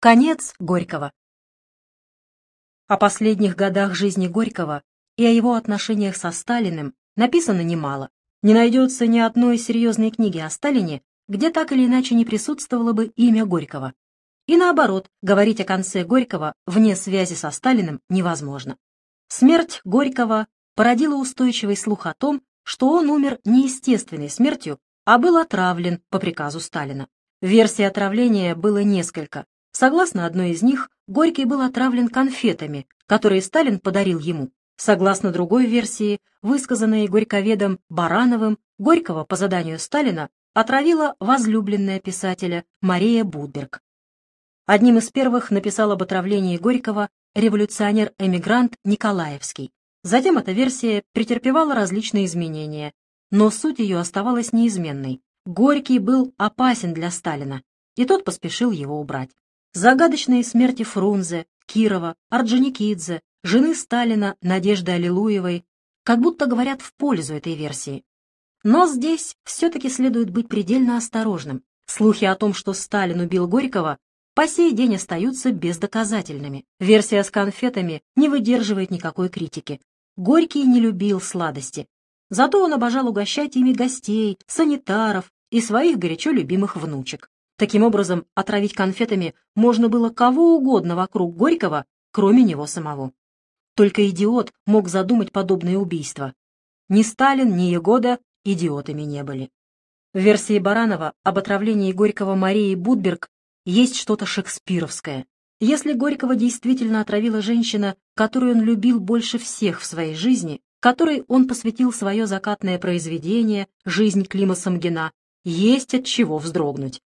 Конец Горького. О последних годах жизни Горького и о его отношениях со Сталиным написано немало. Не найдется ни одной серьезной книги о Сталине, где так или иначе не присутствовало бы имя Горького. И наоборот, говорить о конце Горького вне связи со Сталиным невозможно. Смерть Горького породила устойчивый слух о том, что он умер не естественной смертью, а был отравлен по приказу Сталина. Версий отравления было несколько, Согласно одной из них, Горький был отравлен конфетами, которые Сталин подарил ему. Согласно другой версии, высказанной горьковедом Барановым, Горького по заданию Сталина отравила возлюбленная писателя Мария Будберг. Одним из первых написал об отравлении Горького революционер-эмигрант Николаевский. Затем эта версия претерпевала различные изменения, но суть ее оставалась неизменной. Горький был опасен для Сталина, и тот поспешил его убрать. Загадочные смерти Фрунзе, Кирова, Орджоникидзе, жены Сталина Надежды Аллилуевой как будто говорят в пользу этой версии. Но здесь все-таки следует быть предельно осторожным. Слухи о том, что Сталин убил Горького, по сей день остаются бездоказательными. Версия с конфетами не выдерживает никакой критики. Горький не любил сладости. Зато он обожал угощать ими гостей, санитаров и своих горячо любимых внучек. Таким образом, отравить конфетами можно было кого угодно вокруг Горького, кроме него самого. Только идиот мог задумать подобное убийство. Ни Сталин, ни Егода идиотами не были. В версии Баранова об отравлении Горького Марии Будберг есть что-то шекспировское. Если Горького действительно отравила женщина, которую он любил больше всех в своей жизни, которой он посвятил свое закатное произведение «Жизнь Клима Самгина», есть от чего вздрогнуть.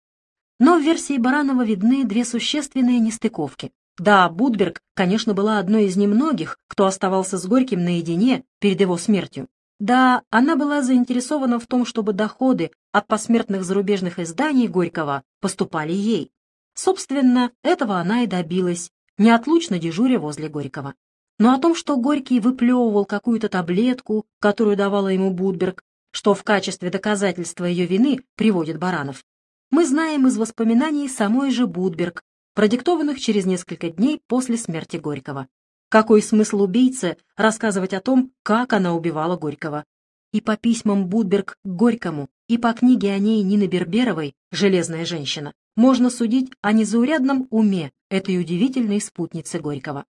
Но в версии Баранова видны две существенные нестыковки. Да, Будберг, конечно, была одной из немногих, кто оставался с Горьким наедине перед его смертью. Да, она была заинтересована в том, чтобы доходы от посмертных зарубежных изданий Горького поступали ей. Собственно, этого она и добилась, неотлучно дежуря возле Горького. Но о том, что Горький выплевывал какую-то таблетку, которую давала ему Будберг, что в качестве доказательства ее вины приводит Баранов, мы знаем из воспоминаний самой же Будберг, продиктованных через несколько дней после смерти Горького. Какой смысл убийце рассказывать о том, как она убивала Горького? И по письмам Будберг к Горькому, и по книге о ней Нины Берберовой «Железная женщина» можно судить о незаурядном уме этой удивительной спутницы Горького.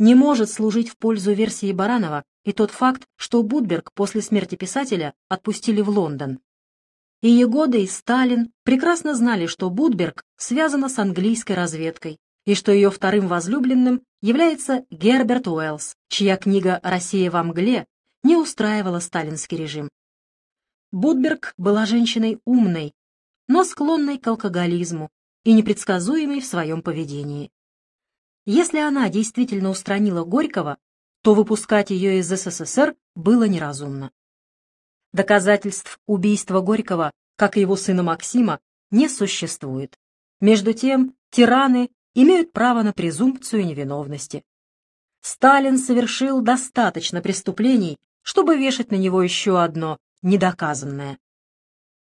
Не может служить в пользу версии Баранова и тот факт, что Будберг после смерти писателя отпустили в Лондон, и Егода, и Сталин прекрасно знали, что Будберг связана с английской разведкой, и что ее вторым возлюбленным является Герберт Уэллс, чья книга «Россия во мгле» не устраивала сталинский режим. Будберг была женщиной умной, но склонной к алкоголизму и непредсказуемой в своем поведении. Если она действительно устранила Горького, то выпускать ее из СССР было неразумно. Доказательств убийства Горького, как и его сына Максима, не существует. Между тем, тираны имеют право на презумпцию невиновности. Сталин совершил достаточно преступлений, чтобы вешать на него еще одно, недоказанное.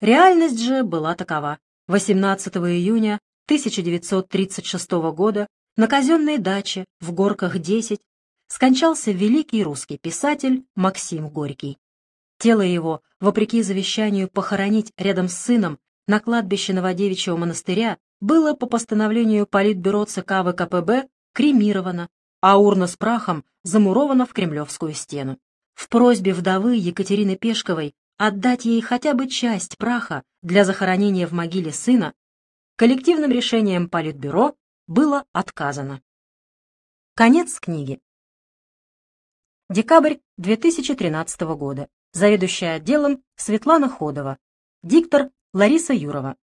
Реальность же была такова. 18 июня 1936 года на казенной даче в Горках 10 скончался великий русский писатель Максим Горький. Тело его, вопреки завещанию похоронить рядом с сыном на кладбище Новодевичьего монастыря, было по постановлению Политбюро ЦК ВКПБ кремировано, а урна с прахом замурована в Кремлевскую стену. В просьбе вдовы Екатерины Пешковой отдать ей хотя бы часть праха для захоронения в могиле сына, коллективным решением Политбюро было отказано. Конец книги. Декабрь 2013 года заведующая отделом Светлана Ходова, диктор Лариса Юрова.